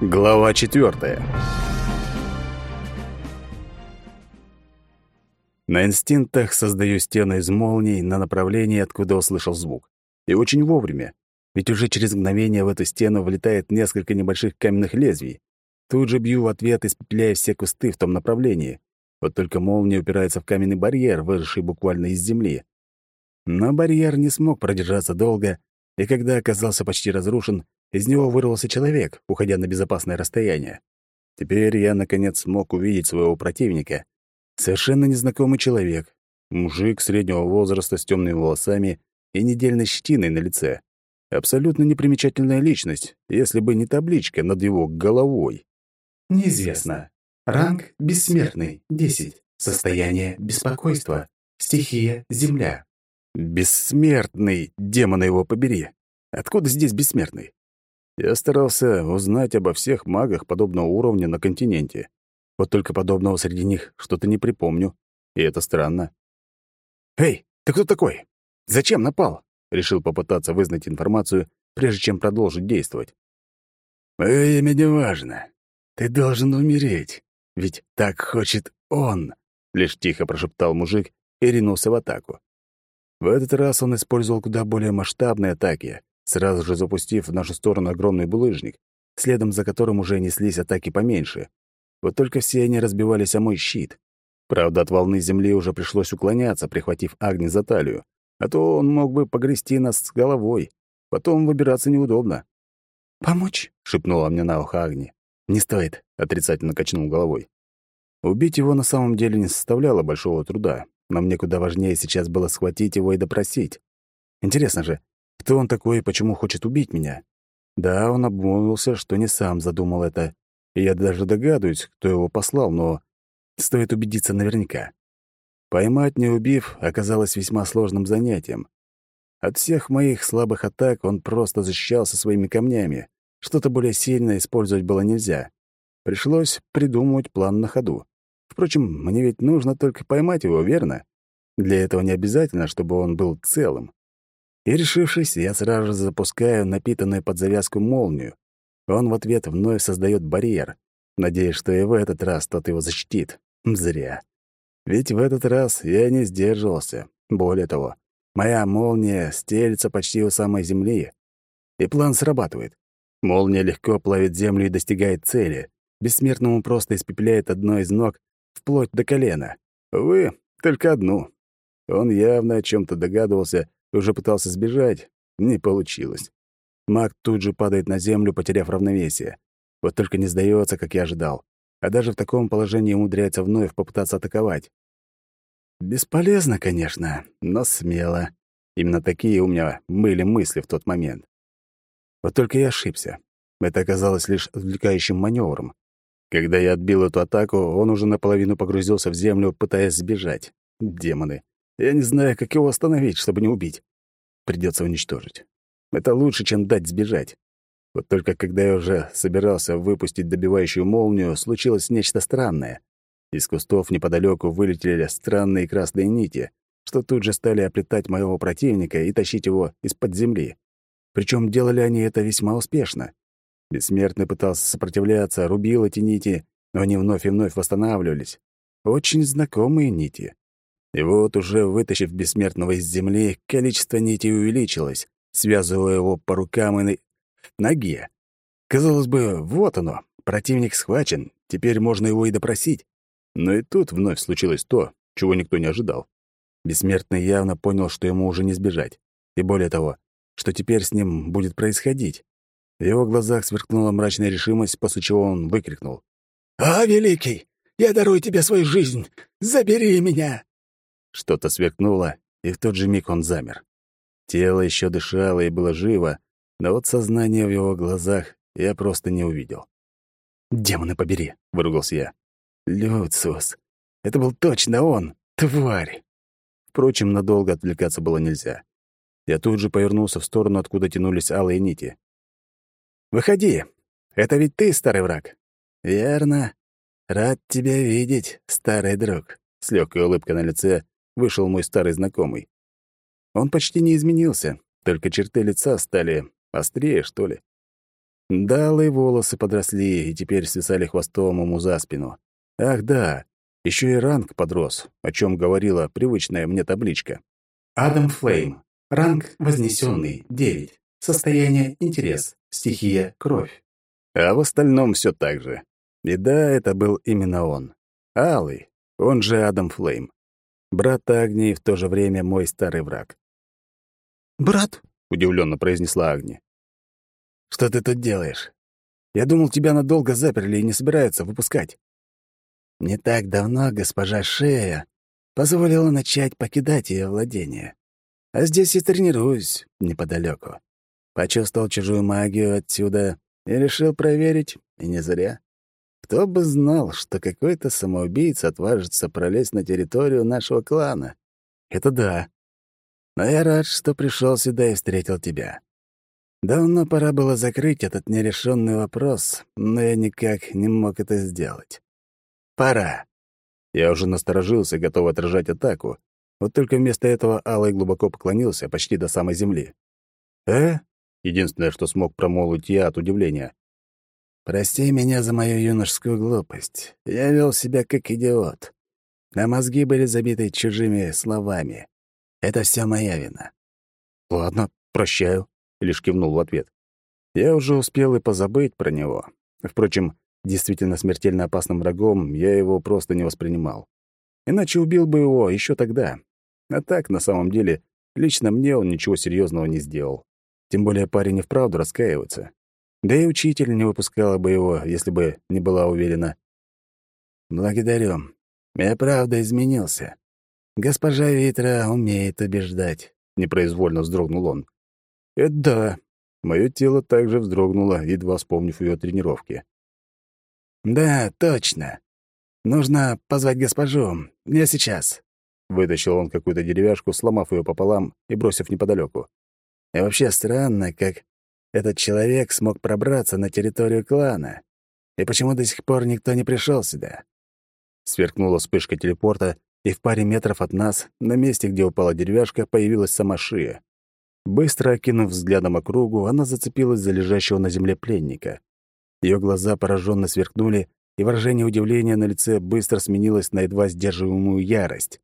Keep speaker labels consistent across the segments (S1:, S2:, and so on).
S1: Глава четвертая. На инстинктах создаю стену из молний на направлении, откуда услышал звук. И очень вовремя, ведь уже через мгновение в эту стену влетает несколько небольших каменных лезвий. Тут же бью в ответ, испепеляя все кусты в том направлении. Вот только молния упирается в каменный барьер, выросший буквально из земли. Но барьер не смог продержаться долго, и когда оказался почти разрушен, из него вырвался человек, уходя на безопасное расстояние. Теперь я, наконец, смог увидеть своего противника. Совершенно незнакомый человек. Мужик среднего возраста с темными волосами и недельной щетиной на лице. Абсолютно непримечательная личность, если бы не табличка над его головой.
S2: Неизвестно. Ранг бессмертный, 10. Состояние беспокойства. Стихия земля.
S1: Бессмертный, демона его побери. Откуда здесь бессмертный? Я старался узнать обо всех магах подобного уровня на континенте. Вот только подобного среди них что-то не припомню, и это странно. «Эй, ты кто такой? Зачем напал?» Решил попытаться вызнать информацию, прежде чем продолжить действовать.
S3: «Мое имя не важно. Ты должен умереть, ведь так хочет он», — лишь тихо прошептал мужик и ринулся в атаку.
S1: В этот раз он использовал куда более масштабные атаки, сразу же запустив в нашу сторону огромный булыжник, следом за которым уже неслись атаки поменьше. Вот только все они разбивались о мой щит. Правда, от волны земли уже пришлось уклоняться, прихватив Агни за талию, а то он мог бы погрести нас с головой. Потом выбираться неудобно.
S2: «Помочь?»
S1: — шепнула мне на ухо Агни. «Не стоит», — отрицательно качнул головой. Убить его на самом деле не составляло большого труда, но мне куда важнее сейчас было схватить его и допросить. Интересно же, кто он такой и почему хочет убить меня? Да, он обмолвился, что не сам задумал это. Я даже догадываюсь, кто его послал, но стоит убедиться наверняка. Поймать, не убив, оказалось весьма сложным занятием. От всех моих слабых атак он просто защищался своими камнями. Что-то более сильное использовать было нельзя. Пришлось придумывать план на ходу. Впрочем, мне ведь нужно только поймать его, верно? Для этого не обязательно, чтобы он был целым. И, решившись, я сразу же запускаю напитанную под завязку молнию. Он в ответ вновь создает барьер, надеясь, что и в этот раз тот его защитит. Зря. Ведь в этот раз я не сдерживался. Более того, моя молния стелится почти у самой земли. И план срабатывает. Молния легко плавит землю и достигает цели. Бессмертному просто испепеляет одно из ног вплоть до колена. Увы, только одну. Он явно о чем то догадывался уже пытался сбежать. Не получилось. Маг тут же падает на землю, потеряв равновесие. Вот только не сдается, как я ожидал. А даже в таком положении умудряется вновь попытаться атаковать. Бесполезно, конечно, но смело. Именно такие у меня были мысли в тот момент. Вот только я ошибся. Это оказалось лишь отвлекающим маневром. Когда я отбил эту атаку, он уже наполовину погрузился в землю, пытаясь сбежать. Демоны. Я не знаю, как его остановить, чтобы не убить. Придется уничтожить. Это лучше, чем дать сбежать. Вот только когда я уже собирался выпустить добивающую молнию, случилось нечто странное. Из кустов неподалеку вылетели странные красные нити, что тут же стали оплетать моего противника и тащить его из-под земли. Причем делали они это весьма успешно. Бессмертный пытался сопротивляться, рубил эти нити, но они вновь и вновь восстанавливались. Очень знакомые нити. И вот уже вытащив бессмертного из земли, количество нитей увеличилось, связывая его по рукам и на... ноге. Казалось бы, вот оно, противник схвачен, теперь можно его и допросить. Но и тут вновь случилось то, чего никто не ожидал. Бессмертный явно понял, что ему уже не сбежать. И более того, что теперь с ним будет происходить. В его глазах сверкнула мрачная решимость, после чего он выкрикнул.
S4: «А, великий, я дарую тебе свою жизнь! Забери меня!»
S1: Что-то сверкнуло, и в тот же миг он замер. Тело еще дышало и было живо, но вот сознание в его глазах я просто не увидел. «Демоны побери!» — выругался я. «Люциус! Это был точно он! Тварь!» Впрочем, надолго отвлекаться было нельзя. Я тут же повернулся в сторону, откуда тянулись алые нити. «Выходи! Это ведь ты, старый враг!» «Верно. Рад тебя видеть, старый друг!» С легкой улыбкой на лице вышел мой старый знакомый. Он почти не изменился, только черты лица стали острее, что ли. Далые волосы подросли и теперь свисали хвостом ему за спину. Ах да, еще и ранг подрос, о чем говорила привычная мне табличка.
S2: Адам Флейм. Ранг вознесенный, 9. Состояние интерес. Стихия кровь.
S1: А в остальном все так же. И да, это был именно он. Алый, он же Адам Флейм. Брат Агни и в то же время мой старый враг.
S4: «Брат?»
S1: — удивленно произнесла Агни. «Что ты тут делаешь? Я думал, тебя надолго заперли и не собираются выпускать». Не так давно госпожа Шея позволила начать покидать ее владение. А здесь и тренируюсь неподалеку. Почувствовал чужую магию отсюда и решил проверить, и не зря. Кто бы знал, что какой-то самоубийца отважится пролезть на территорию нашего клана. Это да. Но я рад, что пришел сюда и встретил тебя. Давно пора было закрыть этот нерешенный вопрос, но я никак не мог это сделать. Пора. Я уже насторожился, готов отражать атаку. Вот только вместо этого Алый глубоко поклонился, почти до самой земли. «Э?» — единственное, что смог промолвить я от удивления. «Прости меня за мою юношескую глупость. Я вел себя как идиот. А мозги были забиты чужими словами. Это все моя вина». «Ладно, прощаю», — лишь кивнул в ответ. Я уже успел и позабыть про него. Впрочем, действительно смертельно опасным врагом, я его просто не воспринимал. Иначе убил бы его еще тогда. А так, на самом деле, лично мне он ничего серьезного не сделал. Тем более парень и вправду раскаивается. Да и учитель не выпускала бы его, если бы не была уверена. «Благодарю. Я правда изменился. Госпожа Витра умеет убеждать», — непроизвольно вздрогнул он. «Это да». Моё тело также вздрогнуло, едва вспомнив ее тренировки. «Да, точно. Нужно позвать госпожу. Я сейчас». Вытащил он какую-то деревяшку, сломав ее пополам и бросив неподалеку. И вообще странно, как этот человек смог пробраться на территорию клана. И почему до сих пор никто не пришел сюда? Сверкнула вспышка телепорта, и в паре метров от нас, на месте, где упала деревяшка, появилась сама Шия. Быстро окинув взглядом округу, она зацепилась за лежащего на земле пленника. Ее глаза пораженно сверкнули, и выражение удивления на лице быстро сменилось на едва сдерживаемую ярость.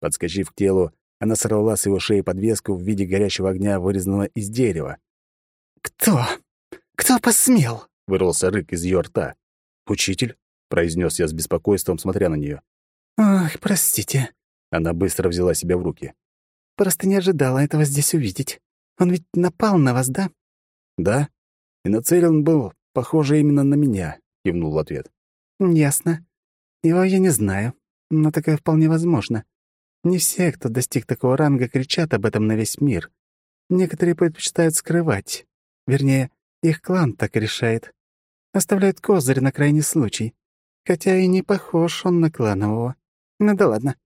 S1: Подскочив к телу, она сорвала с его шеи подвеску в виде горящего огня, вырезанного из дерева.
S4: «Кто? Кто посмел?»
S1: — вырвался рык из ее рта. «Учитель?» — произнес я с беспокойством, смотря на нее.
S4: «Ах, простите».
S1: Она быстро взяла себя в руки.
S4: «Просто не ожидала этого здесь увидеть. Он ведь напал на вас, да?»
S1: «Да. И нацелен был Похоже именно на меня, кивнул в ответ.
S4: Ясно. Его я не знаю, но такое вполне возможно. Не все, кто достиг такого ранга, кричат об этом на весь мир. Некоторые предпочитают скрывать. Вернее, их клан так решает. Оставляют козырь на крайний случай. Хотя и не похож он на кланового. Ну да ладно.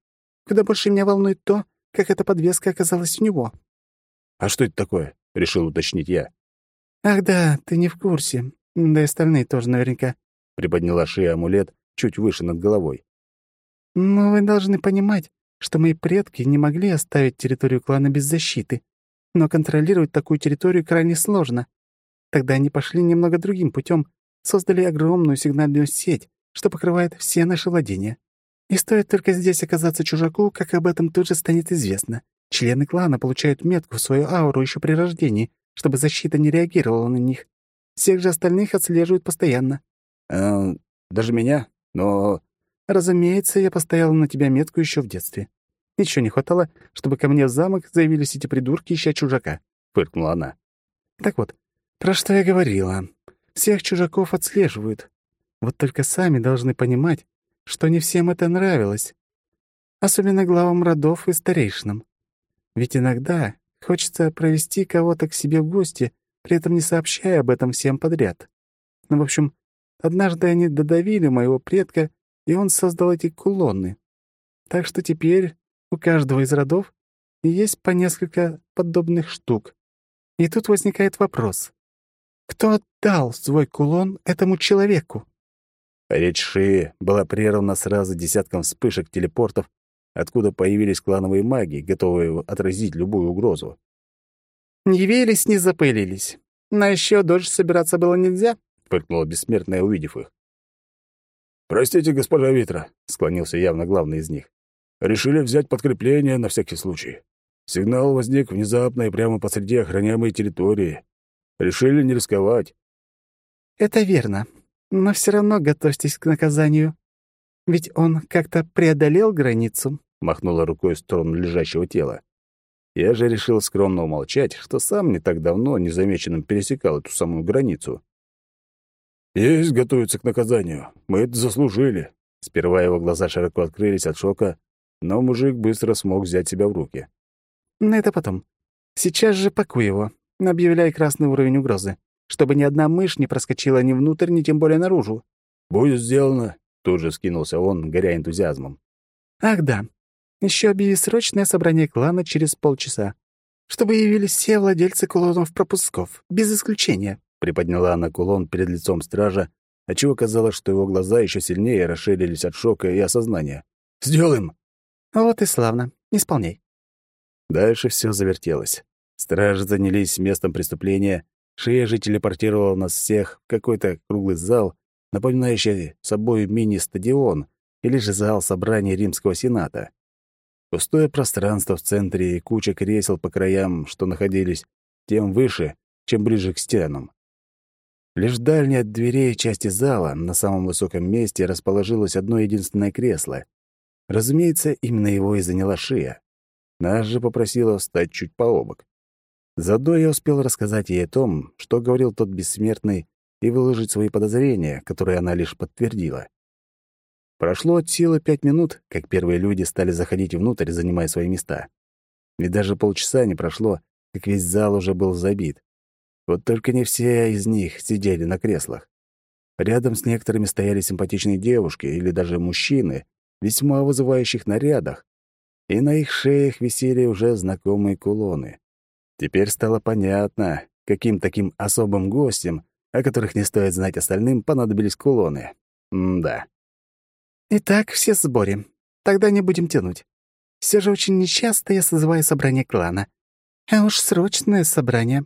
S4: Куда больше меня волнует то, как эта подвеска оказалась у него.
S1: «А что это такое?» — решил уточнить я.
S4: «Ах да, ты не в курсе. Да и остальные тоже наверняка.
S1: Приподняла шею амулет чуть выше над головой.
S4: Но вы должны понимать, что мои предки не могли оставить территорию клана без защиты. Но контролировать такую территорию крайне сложно. Тогда они пошли немного другим путем, создали огромную сигнальную сеть, что покрывает все наши владения. И стоит только здесь оказаться чужаку, как об этом тут же станет известно. Члены клана получают метку в свою ауру еще при рождении, чтобы защита не реагировала на них. Всех же остальных отслеживают постоянно.
S1: Э, даже меня? Но...
S4: Разумеется, я поставила на тебя метку еще в детстве. Еще не хватало, чтобы ко мне в замок заявились эти придурки, ища чужака», — фыркнула она. «Так вот, про что я говорила. Всех чужаков отслеживают. Вот только сами должны понимать, что не всем это нравилось. Особенно главам родов и старейшинам. Ведь иногда хочется провести кого-то к себе в гости при этом не сообщая об этом всем подряд. Ну, в общем, однажды они додавили моего предка, и он создал эти кулоны. Так что теперь у каждого из родов есть по несколько подобных штук. И тут возникает вопрос. Кто отдал свой кулон этому человеку?
S1: Речь Шии была прервана сразу десятком вспышек телепортов, откуда появились клановые маги, готовые отразить любую угрозу.
S4: Не явились, не запылились. На еще дольше собираться было нельзя», — фыркнула бессмертная, увидев их.
S3: «Простите, госпожа Витра», — склонился явно главный из них. «Решили взять подкрепление на всякий случай. Сигнал возник внезапно и прямо посреди охраняемой территории. Решили не рисковать».
S4: «Это верно. Но все равно готовьтесь к наказанию. Ведь он как-то преодолел границу», — махнула рукой в сторону лежащего тела.
S1: Я же решил скромно умолчать, что сам не так давно незамеченным пересекал эту самую границу.
S3: «Есть готовиться к наказанию. Мы это заслужили».
S1: Сперва его глаза широко открылись от шока, но мужик быстро смог взять себя в руки.
S4: «На это потом. Сейчас же пакуй его. Объявляй красный уровень угрозы, чтобы ни одна мышь не проскочила ни внутрь, ни тем более наружу».
S3: «Будет сделано», —
S1: тут же скинулся он, горя энтузиазмом.
S4: «Ах да. Еще объяви срочное собрание клана через полчаса, чтобы явились все владельцы кулонов пропусков, без исключения».
S1: Приподняла она кулон перед лицом стража, отчего казалось, что его глаза еще сильнее расширились от шока и осознания.
S3: «Сделаем!»
S4: «Вот и славно. Исполняй».
S1: Дальше все завертелось. Стражи занялись местом преступления, Шея же телепортировала нас всех в какой-то круглый зал, напоминающий собой мини-стадион или же зал собрания Римского Сената. Пустое пространство в центре и куча кресел по краям, что находились, тем выше, чем ближе к стенам. Лишь в дальней от дверей части зала, на самом высоком месте, расположилось одно единственное кресло. Разумеется, именно его и заняла шея. Нас же попросила встать чуть пообок. Заодно я успел рассказать ей о том, что говорил тот бессмертный, и выложить свои подозрения, которые она лишь подтвердила. Прошло от силы пять минут, как первые люди стали заходить внутрь, занимая свои места. Ведь даже полчаса не прошло, как весь зал уже был забит. Вот только не все из них сидели на креслах. Рядом с некоторыми стояли симпатичные девушки или даже мужчины, весьма вызывающих нарядах, и на их шеях висели уже знакомые кулоны. Теперь стало понятно, каким таким особым гостям, о которых не стоит знать остальным, понадобились кулоны. М-да.
S4: «Итак, все в сборе. Тогда не будем тянуть. Все же очень нечасто я созываю собрание клана. А уж срочное собрание.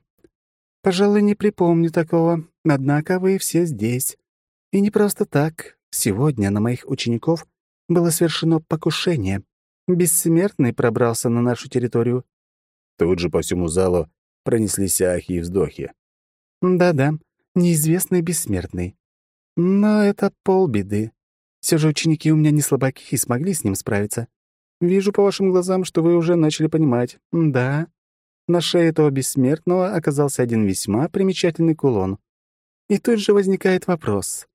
S4: Пожалуй, не припомню такого. Однако вы все здесь. И не просто так. Сегодня на моих учеников было совершено покушение. Бессмертный пробрался на нашу территорию.
S1: Тут же по всему залу пронеслись ахи и вздохи.
S4: Да-да, неизвестный бессмертный. Но это полбеды. Все же ученики у меня не слабаки и смогли с ним справиться. Вижу по вашим глазам, что вы уже начали понимать. Да, на шее этого бессмертного оказался один весьма примечательный кулон. И тут же возникает вопрос.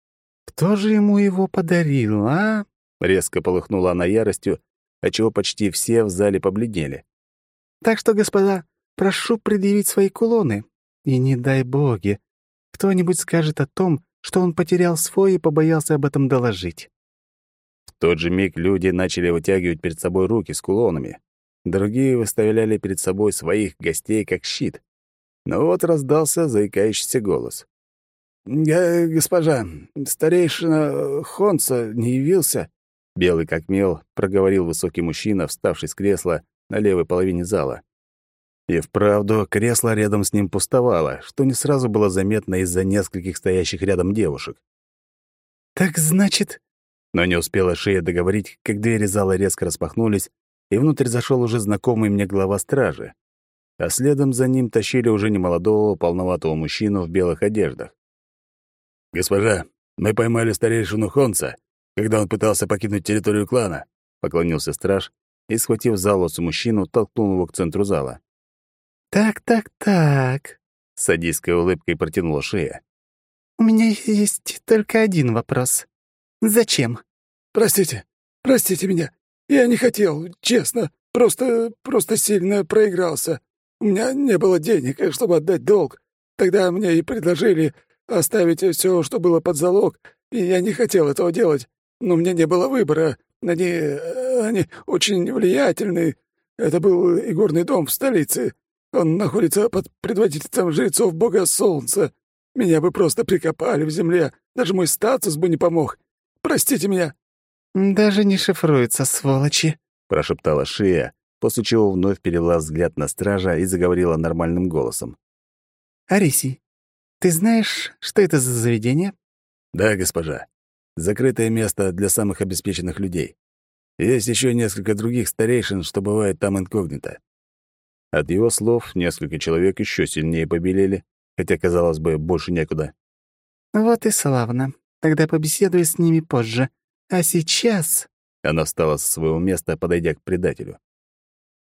S4: Кто же ему его подарил, а?
S1: Резко полыхнула она яростью, отчего почти все в зале побледнели.
S4: Так что, господа, прошу предъявить свои кулоны. И не дай боги, кто-нибудь скажет о том, что он потерял свой и побоялся об этом доложить.
S1: В тот же миг люди начали вытягивать перед собой руки с кулонами. Другие выставляли перед собой своих гостей как щит. Но вот раздался заикающийся голос.
S3: «Госпожа, старейшина Хонца не явился?»
S1: Белый как мел проговорил высокий мужчина, вставший с кресла на левой половине зала. И вправду, кресло рядом с ним пустовало, что не сразу было заметно из-за нескольких стоящих рядом девушек.
S4: «Так значит...»
S1: Но не успела шея договорить, как двери зала резко распахнулись, и внутрь зашел уже знакомый мне глава стражи. А следом за ним тащили уже немолодого, полноватого мужчину в белых одеждах.
S3: «Госпожа, мы поймали старейшину Хонца, когда он пытался покинуть территорию клана», — поклонился страж и, схватив за волосы мужчину, толкнул его к центру зала.
S4: «Так, так, так», —
S1: с садистской улыбкой протянула шея.
S4: «У меня есть только один вопрос. Зачем?»
S3: «Простите, простите меня. «Я не хотел, честно. Просто... просто сильно проигрался. У меня не было денег, чтобы отдать долг. Тогда мне и предложили оставить все, что было под залог, и я не хотел этого делать. Но меня не было выбора. Они... они очень влиятельны. Это был игорный дом в столице. Он находится под предводительством жрецов бога солнца. Меня бы просто прикопали в земле. Даже мой статус бы не помог. Простите меня.
S4: «Даже не шифруется, сволочи», —
S1: прошептала Шия, после чего вновь перевела взгляд на стража и заговорила нормальным голосом.
S4: «Арисий, «Ты знаешь, что это за заведение?»
S1: «Да, госпожа. Закрытое место для самых обеспеченных людей. Есть еще несколько других старейшин, что бывает там инкогнито». От его слов несколько человек еще сильнее побелели, хотя, казалось бы, больше некуда.
S4: «Вот и славно. Тогда побеседую с ними позже. А сейчас...»
S1: Она встала со своего места, подойдя к предателю.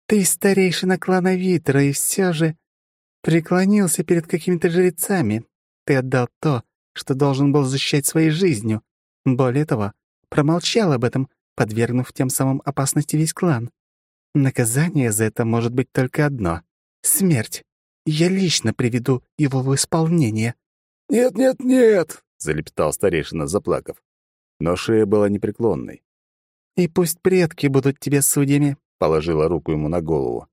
S4: «Ты старейшина клана Витра, и все же преклонился перед какими-то жрецами. Ты отдал то, что должен был защищать своей жизнью. Более того, промолчал об этом, подвергнув тем самым опасности весь клан. Наказание за это может быть только одно — смерть. Я лично приведу его в исполнение».
S3: «Нет, нет, нет!»
S1: — залепетал старейшина, заплакав. Но шея была непреклонной.
S4: «И пусть предки будут тебе судьями», —
S1: положила руку ему на голову.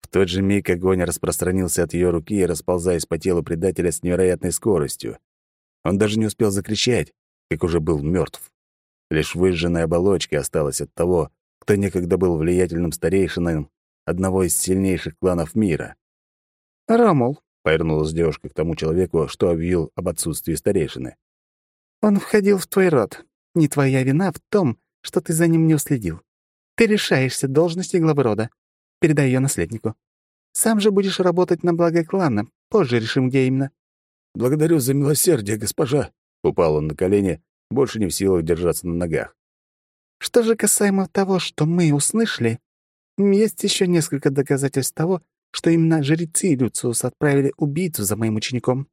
S1: В тот же миг огонь распространился от ее руки, расползаясь по телу предателя с невероятной скоростью. Он даже не успел закричать, как уже был мертв. Лишь выжженная оболочка осталась от того, кто некогда был влиятельным старейшином одного из сильнейших кланов мира.
S4: «Ромул», —
S1: повернулась девушка к тому человеку, что объявил об отсутствии старейшины.
S4: «Он входил в твой род. Не твоя вина в том, что ты за ним не уследил. Ты решаешься должности главы рода. Передай ее наследнику. Сам же будешь работать на благо клана. Позже решим, где именно».
S3: «Благодарю за милосердие, госпожа», —
S1: упал он на колени, больше не в силах держаться на ногах.
S4: «Что же касаемо того, что мы услышали, есть еще несколько доказательств того, что именно жрецы Люциус отправили убийцу за моим учеником.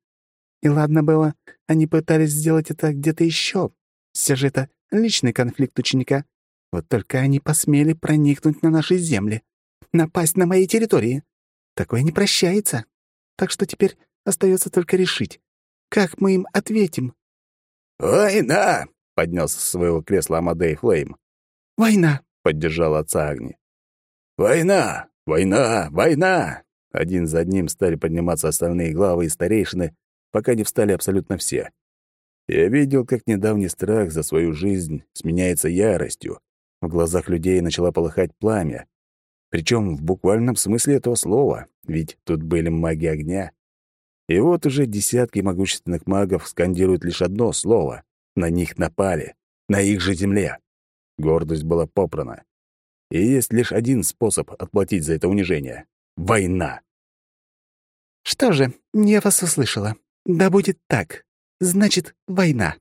S4: И ладно было, они пытались сделать это где-то еще. Все же это личный конфликт ученика. Вот только они посмели проникнуть на наши земли, напасть на моей территории. Такое не прощается. Так что теперь остается только решить, как мы им ответим.
S3: «Война!»
S1: — поднялся со своего кресла Амадей Флейм.
S4: «Война!»
S1: — поддержал отца Агни.
S3: «Война! Война! Война!»
S1: Один за одним стали подниматься остальные главы и старейшины, пока не встали абсолютно все. Я видел, как недавний страх за свою жизнь сменяется яростью. В глазах людей начала полыхать пламя. Причем в буквальном смысле этого слова, ведь тут были маги огня. И вот уже десятки могущественных магов скандируют лишь одно слово. На них напали. На их же земле. Гордость была попрана. И есть лишь один способ отплатить за это унижение — война.
S4: «Что же, я вас услышала. Да будет так. Значит, война».